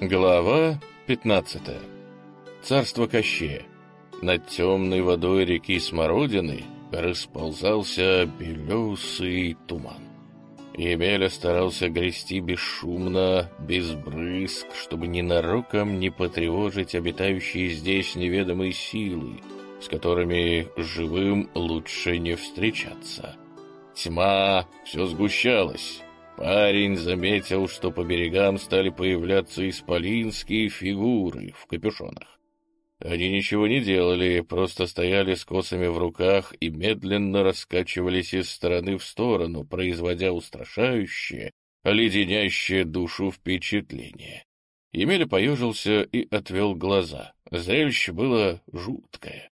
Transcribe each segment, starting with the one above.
Глава 15. Царство Кощея. Над темной водой реки Смородины расползался белесый туман. Емеля старался грести бесшумно, без брызг, чтобы ненароком не потревожить обитающие здесь неведомые силы, с которыми живым лучше не встречаться. Тьма все сгущалась, Парень заметил, что по берегам стали появляться исполинские фигуры в капюшонах. Они ничего не делали, просто стояли с косами в руках и медленно раскачивались из стороны в сторону, производя устрашающее, леденящее душу впечатление. Емеля поежился и отвел глаза. Зрелище было жуткое.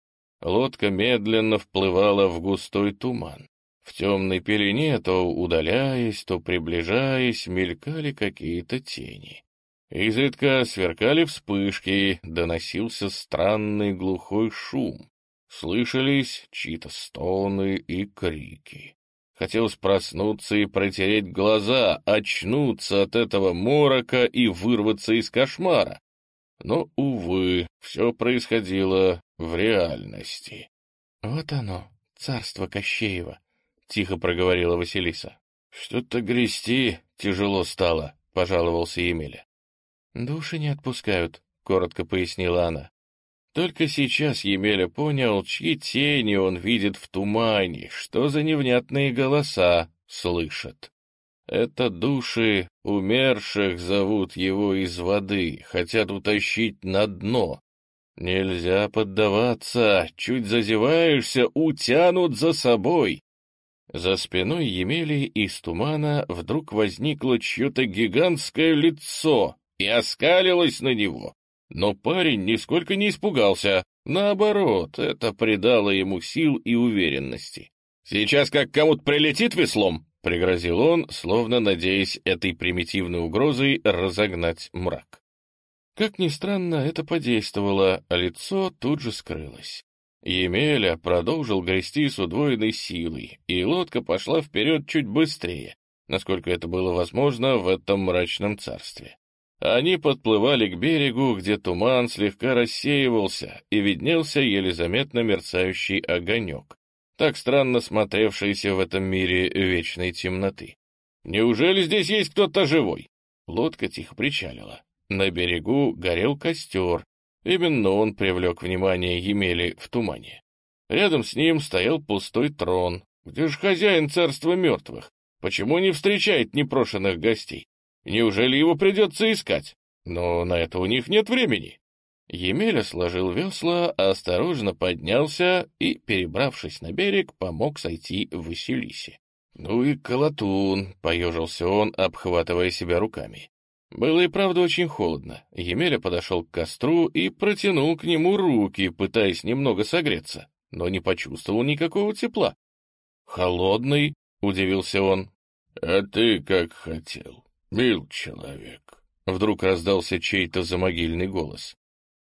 Лодка медленно вплывала в густой туман. В темной пелене, то удаляясь, то приближаясь, мелькали какие-то тени. Изредка сверкали вспышки, доносился странный глухой шум. Слышались чьи-то стоны и крики. Хотелось проснуться и протереть глаза, очнуться от этого морока и вырваться из кошмара. Но, увы, все происходило в реальности. Вот оно, царство Кощеева, — тихо проговорила Василиса. — Что-то грести тяжело стало, — пожаловался Емеля. — Души не отпускают, — коротко пояснила она. Только сейчас Емеля понял, чьи тени он видит в тумане, что за невнятные голоса слышит. Это души умерших зовут его из воды, хотят утащить на дно. Нельзя поддаваться, чуть зазеваешься, утянут за собой. За спиной Емели из тумана вдруг возникло чье-то гигантское лицо и оскалилось на него. Но парень нисколько не испугался. Наоборот, это придало ему сил и уверенности. «Сейчас как кому-то прилетит веслом!» — пригрозил он, словно надеясь этой примитивной угрозой разогнать мрак. Как ни странно, это подействовало, а лицо тут же скрылось. Емеля продолжил грести с удвоенной силой, и лодка пошла вперед чуть быстрее, насколько это было возможно в этом мрачном царстве. Они подплывали к берегу, где туман слегка рассеивался, и виднелся еле заметно мерцающий огонек, так странно смотревшийся в этом мире вечной темноты. «Неужели здесь есть кто-то живой?» Лодка тихо причалила. На берегу горел костер, Именно он привлек внимание Емели в тумане. Рядом с ним стоял пустой трон. Где же хозяин царства мертвых? Почему не встречает непрошенных гостей? Неужели его придется искать? Но на это у них нет времени. Емеля сложил весла, осторожно поднялся и, перебравшись на берег, помог сойти Василисе. «Ну и колотун!» — поежился он, обхватывая себя руками. Было и правда очень холодно. Емеля подошел к костру и протянул к нему руки, пытаясь немного согреться, но не почувствовал никакого тепла. «Холодный?» — удивился он. «А ты как хотел, мил человек!» Вдруг раздался чей-то замогильный голос.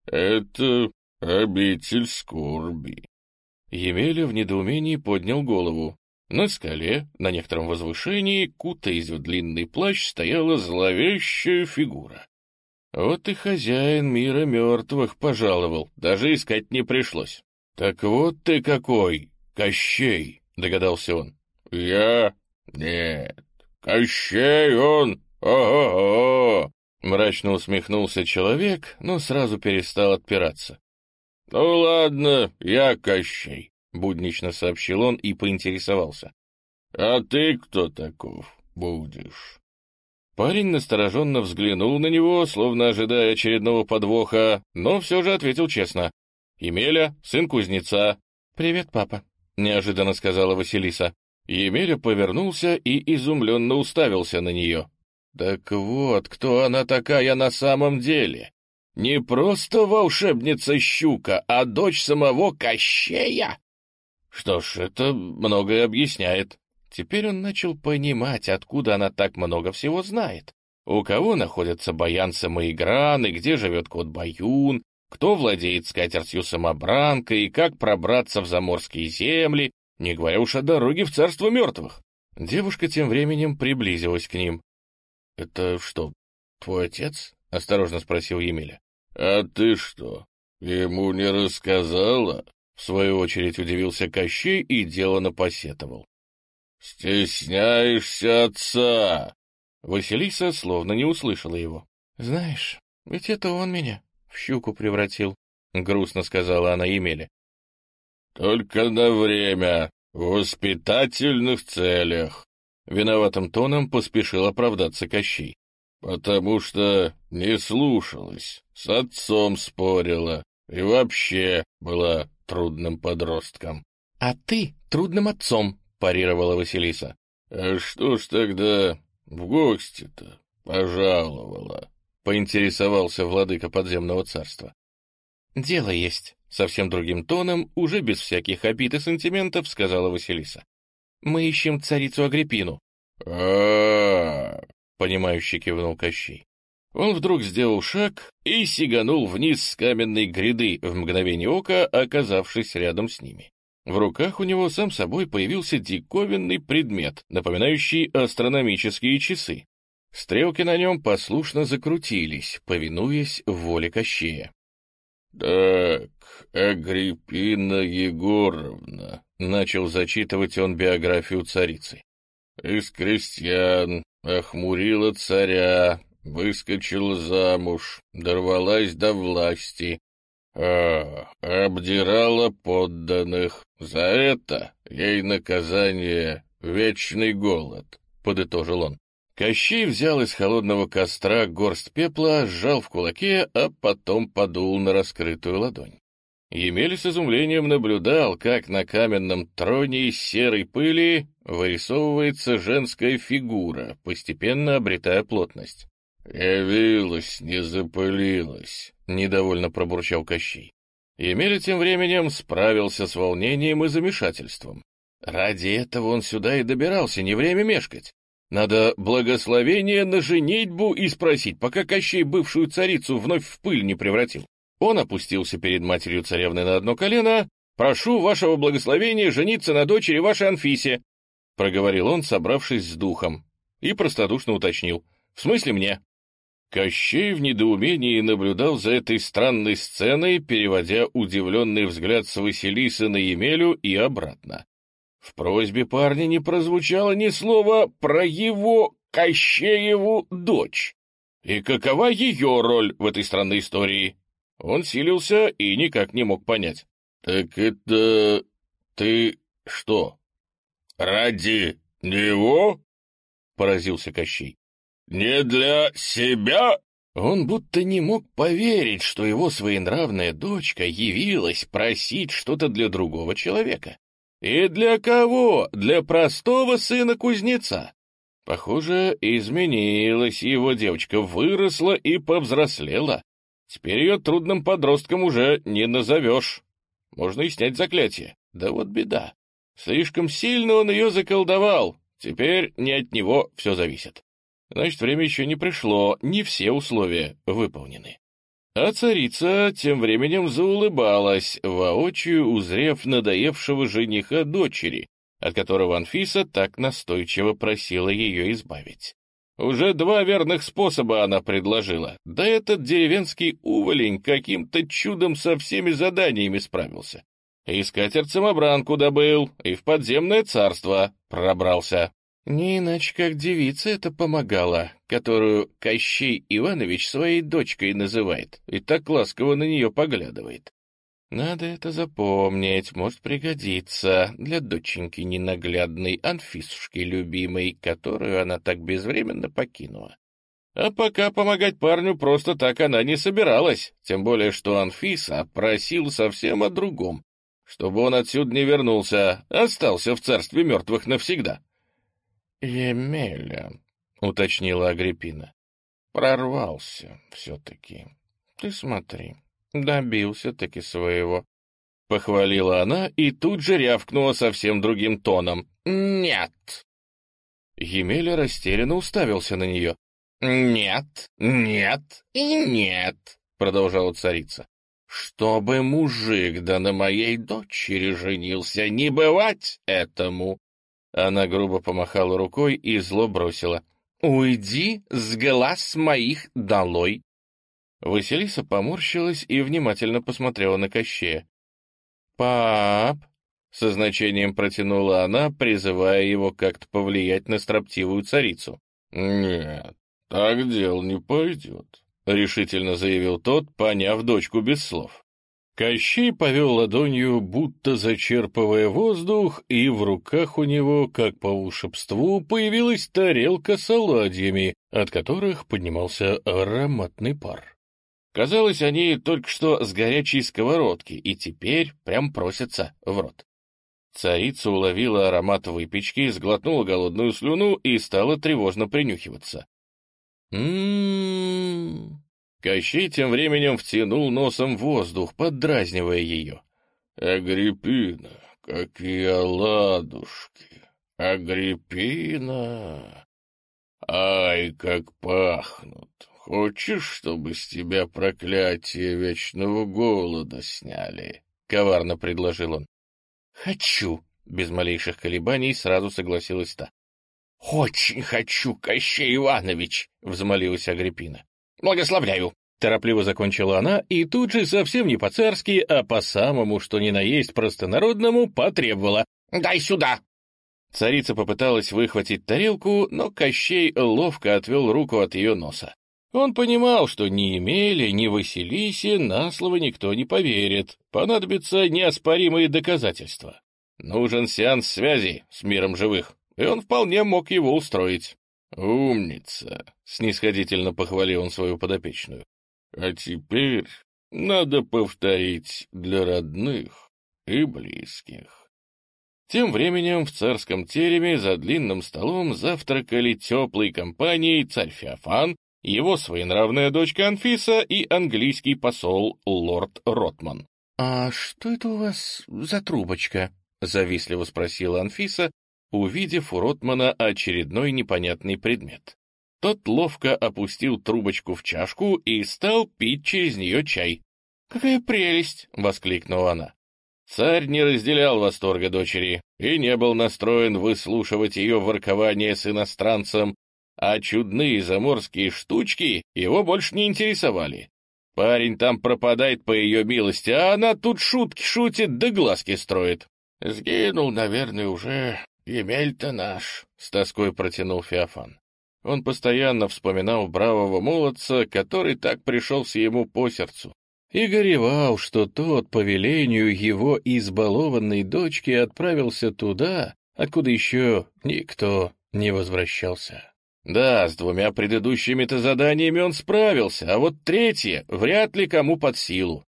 «Это обитель скорби». Емеля в недоумении поднял голову. На скале, на некотором возвышении, кутаясь в длинный плащ, стояла зловещая фигура. Вот и хозяин мира мертвых пожаловал, даже искать не пришлось. — Так вот ты какой, Кощей, — догадался он. — Я? Нет, Кощей он, о-о-о! Мрачно усмехнулся человек, но сразу перестал отпираться. — Ну ладно, я Кощей. — буднично сообщил он и поинтересовался. — А ты кто таков будешь? Парень настороженно взглянул на него, словно ожидая очередного подвоха, но все же ответил честно. — Емеля, сын кузнеца. — Привет, папа, — неожиданно сказала Василиса. Емеля повернулся и изумленно уставился на нее. Так вот, кто она такая на самом деле? Не просто волшебница-щука, а дочь самого Кощея? Что ж, это многое объясняет. Теперь он начал понимать, откуда она так много всего знает. У кого находятся баян самоигран, и где живет кот Баюн, кто владеет скатертью-самобранкой, и как пробраться в заморские земли, не говоря уж о дороге в царство мертвых. Девушка тем временем приблизилась к ним. — Это что, твой отец? — осторожно спросил Емеля. «А ты что, ему не рассказала?» В свою очередь удивился Кощей и делано посетовал. «Стесняешься отца!» Василиса словно не услышала его. «Знаешь, ведь это он меня в щуку превратил», — грустно сказала она Емеле. «Только на время, в воспитательных целях», — виноватым тоном поспешил оправдаться Кощей. «Потому что не слушалась, с отцом спорила и вообще была трудным подростком». «А ты трудным отцом», — парировала Василиса. «А что ж тогда в гости-то пожаловала?» — поинтересовался владыка подземного царства. «Дело есть», — совсем другим тоном, уже без всяких обид и сантиментов, сказала Василиса. «Мы ищем царицу Агриппину». а понимающе кивнул Кощей. Он вдруг сделал шаг и сиганул вниз с каменной гряды, в мгновение ока оказавшись рядом с ними. В руках у него сам собой появился диковинный предмет, напоминающий астрономические часы. Стрелки на нем послушно закрутились, повинуясь воле Кощея. «Так, Агриппина Егоровна», — начал зачитывать он биографию царицы. «Из крестьян, охмурила царя, выскочила замуж, дорвалась до власти, а, обдирала подданных. За это ей наказание — вечный голод», — подытожил он. Кощей взял из холодного костра горсть пепла, сжал в кулаке, а потом подул на раскрытую ладонь. Емель с изумлением наблюдал, как на каменном троне из серой пыли вырисовывается женская фигура, постепенно обретая плотность. «Явилась, не запылилась», — недовольно пробурчал Кощей. Емеля тем временем справился с волнением и замешательством. Ради этого он сюда и добирался, не время мешкать. Надо благословение на женитьбу и спросить, пока Кощей бывшую царицу вновь в пыль не превратил. Он опустился перед матерью царевны на одно колено. «Прошу вашего благословения жениться на дочери вашей Анфисе», — проговорил он, собравшись с духом, и простодушно уточнил. «В смысле мне?» Кощей в недоумении наблюдал за этой странной сценой, переводя удивленный взгляд с Василисы на Емелю и обратно. В просьбе парня не прозвучало ни слова про его Кощееву дочь. И какова ее роль в этой странной истории? Он силился и никак не мог понять. — Так это... ты что, ради него? — поразился Кощей. — Не для себя? Он будто не мог поверить, что его своенравная дочка явилась просить что-то для другого человека. И для кого? Для простого сына кузнеца. Похоже, изменилась его девочка, выросла и повзрослела. Теперь ее трудным подростком уже не назовешь. Можно и снять заклятие. Да вот беда. Слишком сильно он ее заколдовал. Теперь не от него все зависит. Значит, время еще не пришло, не все условия выполнены. А царица тем временем заулыбалась, воочию узрев надоевшего жениха дочери, от которого Анфиса так настойчиво просила ее избавить. Уже два верных способа она предложила, да этот деревенский уволень каким-то чудом со всеми заданиями справился. И скатерть-самобранку добыл, и в подземное царство пробрался. Не иначе как девица это помогала, которую Кощей Иванович своей дочкой называет и так ласково на нее поглядывает. Надо это запомнить, может пригодиться для доченьки ненаглядной Анфисушки любимой, которую она так безвременно покинула. А пока помогать парню просто так она не собиралась, тем более что Анфиса просил совсем о другом, чтобы он отсюда не вернулся, остался в царстве мертвых навсегда. «Емеля», — уточнила Агриппина. «Прорвался все-таки. Ты смотри, добился-таки своего». Похвалила она и тут же рявкнула совсем другим тоном. «Нет!» Емеля растерянно уставился на нее. «Нет, нет и нет», — продолжала царица. «Чтобы мужик да на моей дочери женился, не бывать этому. Она грубо помахала рукой и зло бросила. «Уйди с глаз моих долой! Василиса поморщилась и внимательно посмотрела на Кощея. «Пап!» — со значением протянула она, призывая его как-то повлиять на строптивую царицу. «Нет, так дело не пойдет», — решительно заявил тот, поняв дочку без слов. Кощей повел ладонью, будто зачерпывая воздух, и в руках у него, как по волшебству, появилась тарелка с оладьями, от которых поднимался ароматный пар. Казалось, они только что с горячей сковородки, и теперь прям просятся в рот. Царица уловила аромат выпечки, сглотнула голодную слюну и стала тревожно принюхиваться. «М-м-м...» Кощей тем временем втянул носом воздух, поддразнивая ее. «Агриппина, какие оладушки! Агриппина! Ай, как пахнут! Хочешь, чтобы с тебя проклятие вечного голода сняли?» — коварно предложил он. «Хочу!» — без малейших колебаний сразу согласилась та. «Очень хочу, Кощей Иванович!» — взмолилась Агриппина. «Благословляю!» — торопливо закончила она и тут же совсем не по-царски, а по-самому, что ни на есть простонародному, потребовала. «Дай сюда!» Царица попыталась выхватить тарелку, но Кощей ловко отвел руку от ее носа. Он понимал, что ни Емеле, ни Василисе на слово никто не поверит, понадобятся неоспоримые доказательства. Нужен сеанс связи с миром живых, и он вполне мог его устроить. «Умница!» — снисходительно похвалил он свою подопечную. «А теперь надо повторить для родных и близких». Тем временем в царском тереме за длинным столом завтракали теплой компанией царь Феофан, его своенравная дочка Анфиса и английский посол лорд Ротман. «А что это у вас за трубочка?» — завистливо спросила Анфиса, увидев у Ротмана очередной непонятный предмет. Тот ловко опустил трубочку в чашку и стал пить через нее чай. «Какая прелесть!» — воскликнула она. Царь не разделял восторга дочери и не был настроен выслушивать ее воркование с иностранцем, а чудные заморские штучки его больше не интересовали. Парень там пропадает по ее милости, а она тут шутки шутит да глазки строит. Сгинул, наверное, уже Емель-то наш, — с тоской протянул Феофан. Он постоянно вспоминал бравого молодца, который так пришелся ему по сердцу, и горевал, что тот, по велению его избалованной дочки, отправился туда, откуда еще никто не возвращался. Да, с двумя предыдущими-то заданиями он справился, а вот третье вряд ли кому под силу.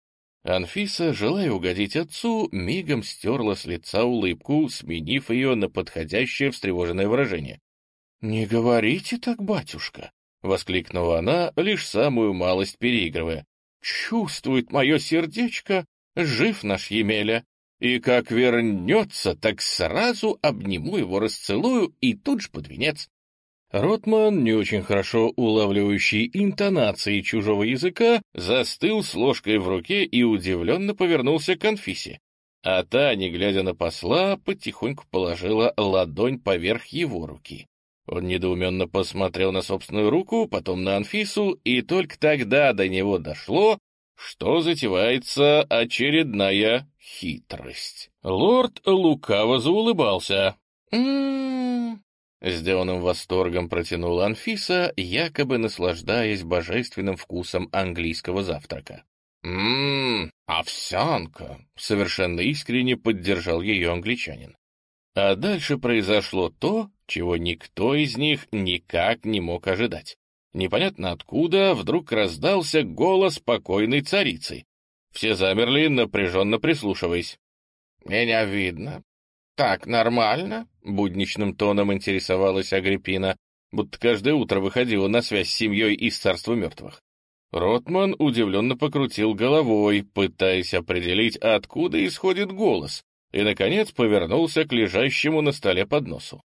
Анфиса, желая угодить отцу, мигом стерла с лица улыбку, сменив ее на подходящее встревоженное выражение. «Не говорите так, батюшка!» — воскликнула она, лишь самую малость переигрывая. «Чувствует мое сердечко, жив наш Емеля, и как вернется, так сразу обниму его, расцелую и тут же под венец. Ротман, не очень хорошо улавливающий интонации чужого языка, застыл с ложкой в руке и удивленно повернулся к Анфисе. А та, не глядя на посла, потихоньку положила ладонь поверх его руки. Он недоуменно посмотрел на собственную руку, потом на Анфису, и только тогда до него дошло, что затевается очередная хитрость. Лорд лукаво заулыбался. «М-м-м, Сделанным восторгом протянула Анфиса, якобы наслаждаясь божественным вкусом английского завтрака. «Ммм, овсянка!» — совершенно искренне поддержал ее англичанин. А дальше произошло то, чего никто из них никак не мог ожидать. Непонятно откуда вдруг раздался голос покойной царицы. Все замерли, напряженно прислушиваясь. «Меня видно, «Так нормально?» — будничным тоном интересовалась Агриппина, будто каждое утро выходила на связь с семьей из царства мертвых. Ротман удивленно покрутил головой, пытаясь определить, откуда исходит голос, и, наконец, повернулся к лежащему на столе подносу.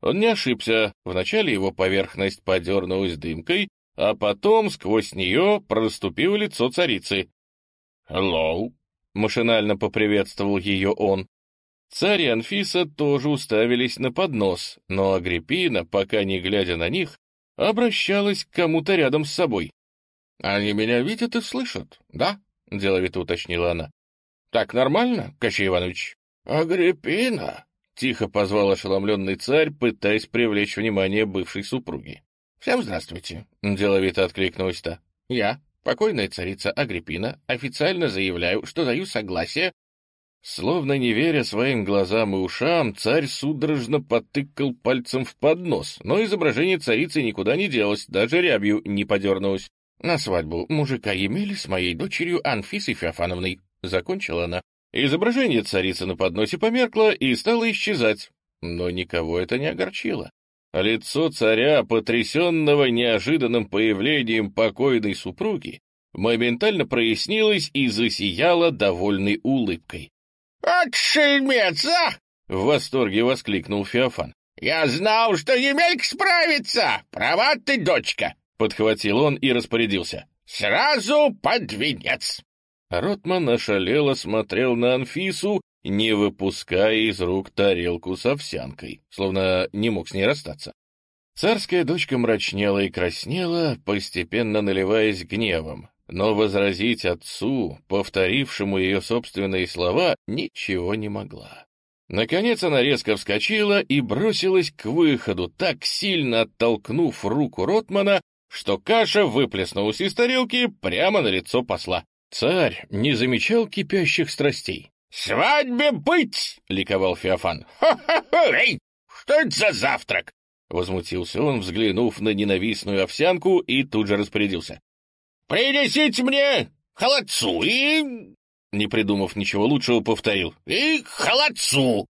Он не ошибся, вначале его поверхность подернулась дымкой, а потом сквозь нее проступило лицо царицы. «Hello!» — машинально поприветствовал ее он. Царь и Анфиса тоже уставились на поднос, но Агриппина, пока не глядя на них, обращалась к кому-то рядом с собой. Они меня видят и слышат, да? — деловито уточнила она. — Так нормально, Кощей Иванович? — Агриппина! — тихо позвал ошеломленный царь, пытаясь привлечь внимание бывшей супруги. — Всем здравствуйте, — деловито откликнулась та. — Я, покойная царица Агриппина, официально заявляю, что даю согласие Словно не веря своим глазам и ушам, царь судорожно потыкал пальцем в поднос, но изображение царицы никуда не делось, даже рябью не подернулось. «На свадьбу мужика имели с моей дочерью Анфисой Феофановной», — закончила она. Изображение царицы на подносе померкло и стало исчезать, но никого это не огорчило. Лицо царя, потрясенного неожиданным появлением покойной супруги, моментально прояснилось и засияло довольной улыбкой. «От шельмец, а!» — в восторге воскликнул Феофан. «Я знал, что Емельк справится! Права ты, дочка!» — подхватил он и распорядился. «Сразу под венец!» Ротман ошалело смотрел на Анфису, не выпуская из рук тарелку с овсянкой, словно не мог с ней расстаться. Царская дочка мрачнела и краснела, постепенно наливаясь гневом, но возразить отцу, повторившему ее собственные слова, ничего не могла. Наконец она резко вскочила и бросилась к выходу, так сильно оттолкнув руку Ротмана, что каша выплеснулась из тарелки прямо на лицо посла. Царь не замечал кипящих страстей. «Свадьбе быть!» — ликовал Феофан. «Ха-ха-ха! Эй, что это за завтрак?» Возмутился он, взглянув на ненавистную овсянку, и тут же распорядился. «Принесите мне холодцу и...» Не придумав ничего лучшего, повторил. «И холодцу!»